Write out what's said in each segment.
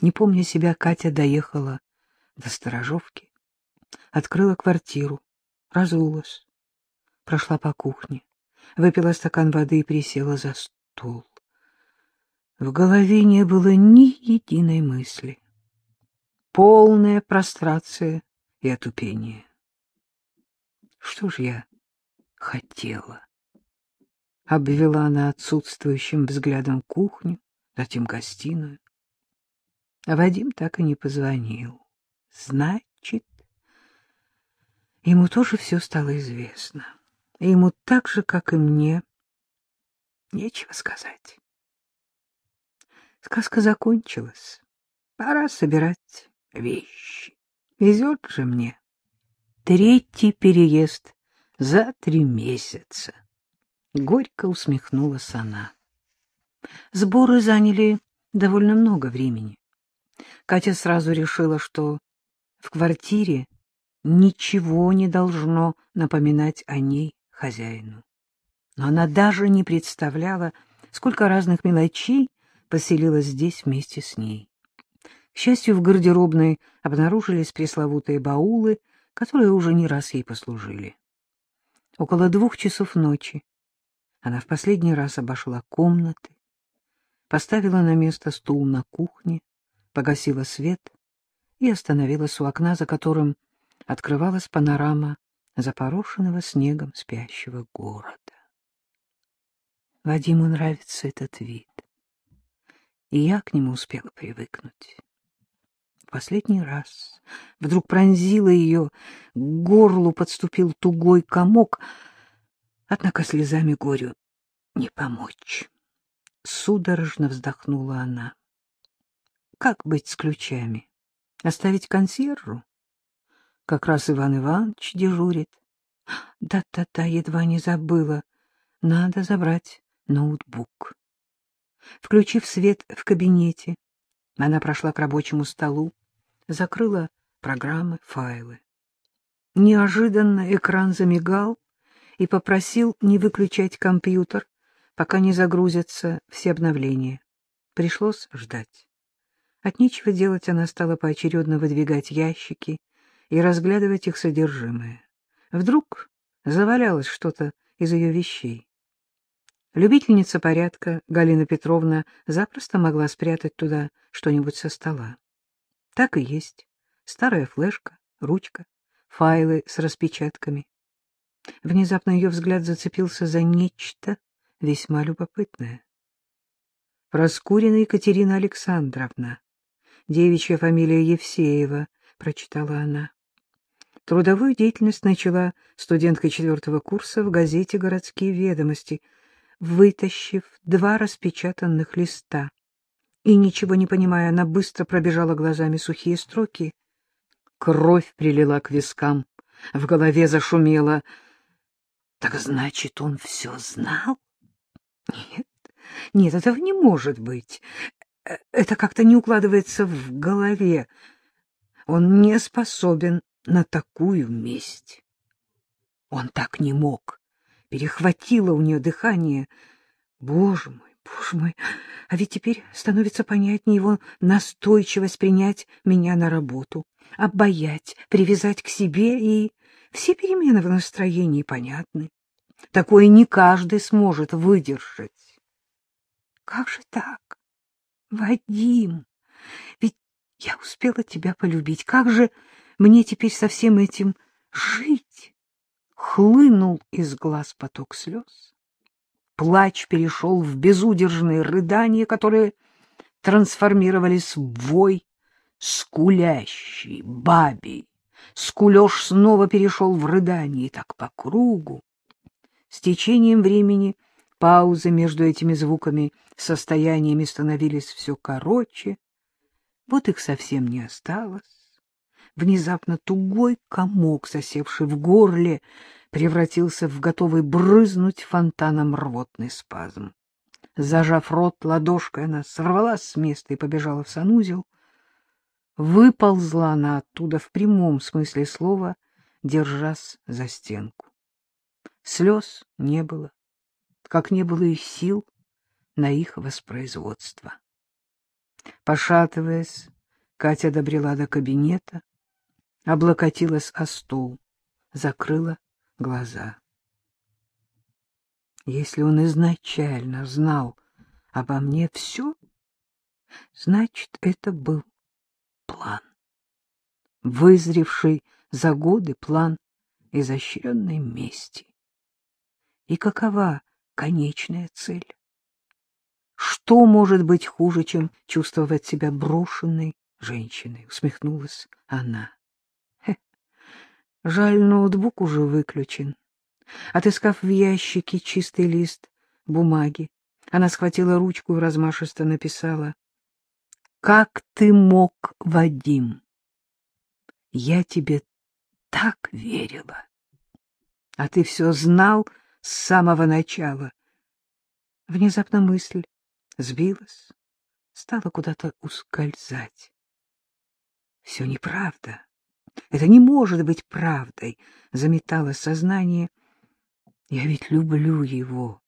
Не помня себя, Катя доехала до сторожовки, открыла квартиру, разулась, прошла по кухне, выпила стакан воды и присела за стол. В голове не было ни единой мысли. Полная прострация и отупение. Что ж я хотела? Обвела она отсутствующим взглядом кухню, затем гостиную. А Вадим так и не позвонил. Значит, ему тоже все стало известно. И ему так же, как и мне, нечего сказать. Сказка закончилась. Пора собирать вещи. Везет же мне. Третий переезд за три месяца. Горько усмехнулась она. Сборы заняли довольно много времени. Катя сразу решила, что в квартире ничего не должно напоминать о ней хозяину. Но она даже не представляла, сколько разных мелочей поселилось здесь вместе с ней. К счастью, в гардеробной обнаружились пресловутые баулы, которые уже не раз ей послужили. Около двух часов ночи она в последний раз обошла комнаты, поставила на место стул на кухне, погасила свет и остановилась у окна, за которым открывалась панорама запорошенного снегом спящего города. Вадиму нравится этот вид, и я к нему успела привыкнуть. Последний раз вдруг пронзила ее, к горлу подступил тугой комок, однако слезами горю не помочь. Судорожно вздохнула она. Как быть с ключами? Оставить консьержу? Как раз Иван Иванович дежурит. Да-да-да, едва не забыла. Надо забрать ноутбук. Включив свет в кабинете, она прошла к рабочему столу, закрыла программы, файлы. Неожиданно экран замигал и попросил не выключать компьютер, пока не загрузятся все обновления. Пришлось ждать. От нечего делать она стала поочередно выдвигать ящики и разглядывать их содержимое. Вдруг завалялось что-то из ее вещей. Любительница порядка Галина Петровна запросто могла спрятать туда что-нибудь со стола. Так и есть. Старая флешка, ручка, файлы с распечатками. Внезапно ее взгляд зацепился за нечто весьма любопытное. Проскурина Екатерина Александровна, девичья фамилия Евсеева, прочитала она. Трудовую деятельность начала студенткой четвертого курса в газете «Городские ведомости», вытащив два распечатанных листа. И, ничего не понимая, она быстро пробежала глазами сухие строки. Кровь прилила к вискам, в голове зашумела. Так значит, он все знал? Нет, нет, этого не может быть. Это как-то не укладывается в голове. Он не способен на такую месть. Он так не мог перехватило у нее дыхание. Боже мой, боже мой, а ведь теперь становится понятнее его настойчивость принять меня на работу, обаять, привязать к себе, и все перемены в настроении понятны. Такое не каждый сможет выдержать. Как же так? Вадим, ведь я успела тебя полюбить. Как же мне теперь со всем этим жить? хлынул из глаз поток слез. Плач перешел в безудержные рыдания, которые трансформировались в вой скулящий, бабий. Скулеж снова перешел в рыдание, и так по кругу. С течением времени паузы между этими звуками состояниями становились все короче. Вот их совсем не осталось. Внезапно тугой комок, засевший в горле, превратился в готовый брызнуть фонтаном рвотный спазм. Зажав рот ладошкой, она сорвалась с места и побежала в санузел. Выползла она оттуда в прямом смысле слова, держась за стенку. Слез не было, как не было и сил на их воспроизводство. Пошатываясь, Катя добрела до кабинета, облокотилась о стол, закрыла глаза. Если он изначально знал обо мне все, значит, это был план. Вызревший за годы план изощренной мести. И какова конечная цель? Что может быть хуже, чем чувствовать себя брошенной женщиной? Усмехнулась она. Хе. Жаль, ноутбук уже выключен. Отыскав в ящике чистый лист бумаги, она схватила ручку и размашисто написала. — Как ты мог, Вадим? Я тебе так верила. А ты все знал с самого начала. Внезапно мысль сбилась, стала куда-то ускользать. Все неправда. Это не может быть правдой, заметало сознание. Я ведь люблю его.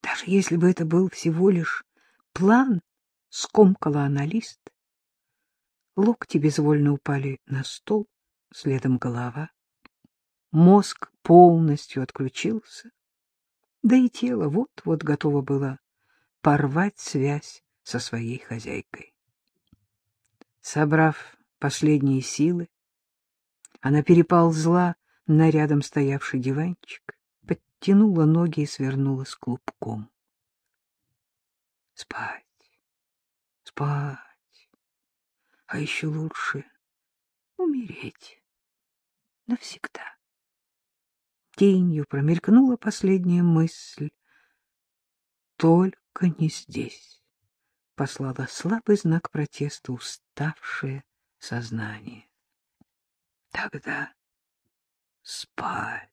Даже если бы это был всего лишь план, скомкала она лист. Локти безвольно упали на стол, следом голова. Мозг полностью отключился, да и тело вот-вот готово было порвать связь со своей хозяйкой. Собрав последние силы, она переползла на рядом стоявший диванчик, подтянула ноги и свернулась клубком. Спать, спать, а еще лучше умереть навсегда. Тенью промелькнула последняя мысль. Только не здесь. Послала слабый знак протеста уставшее сознание. Тогда спать.